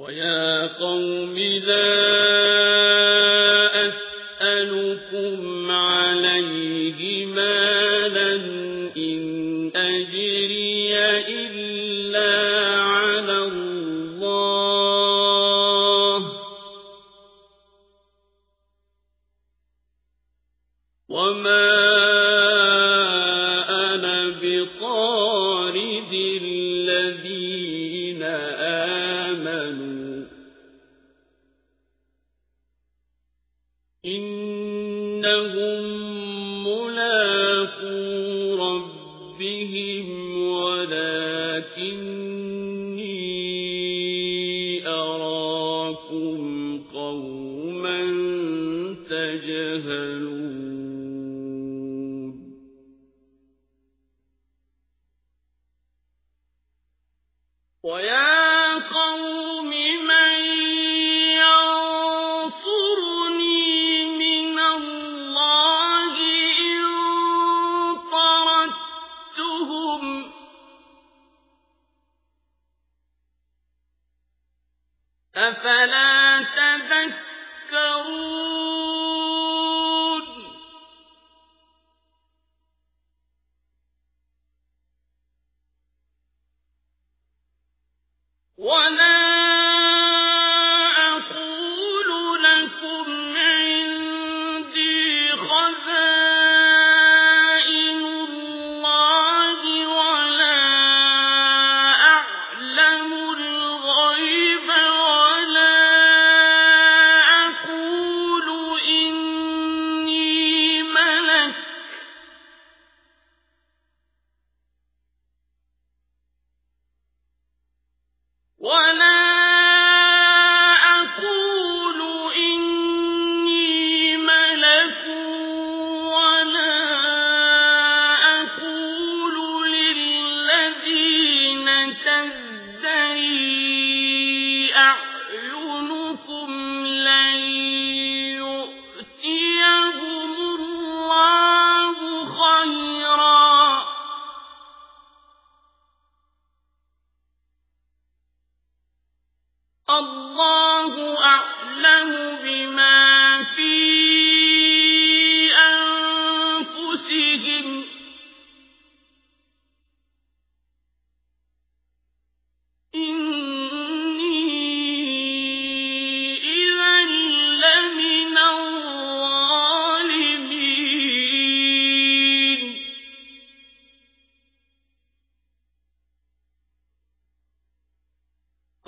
ويا قوم لا أسألكم عليه مالا إن أجري إلا على الله وما إنهم ملاقو ربهم ولكني أراكم قوما تجهلون ويا أَنفُسَكُمْ أَفَلَا تَذَكَّرُونَ؟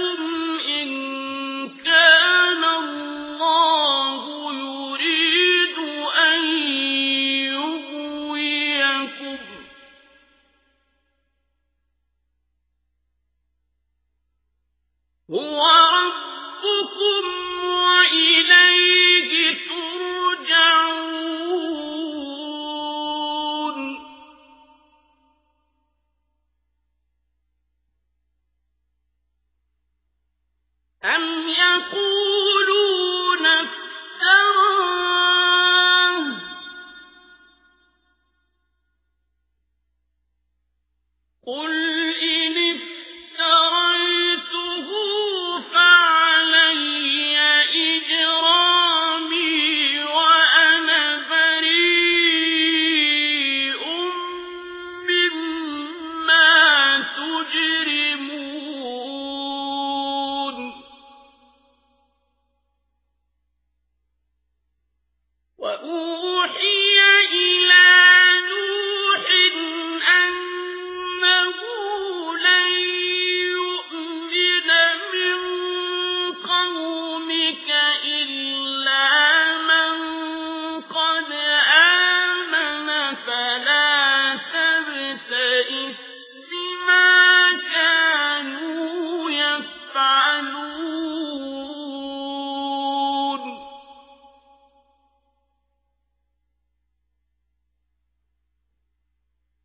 لَكُمْ إِنْ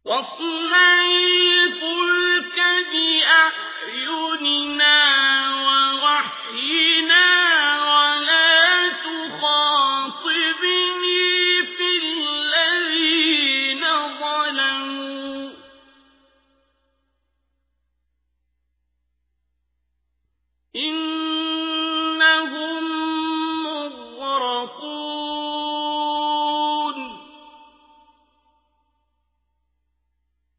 我死在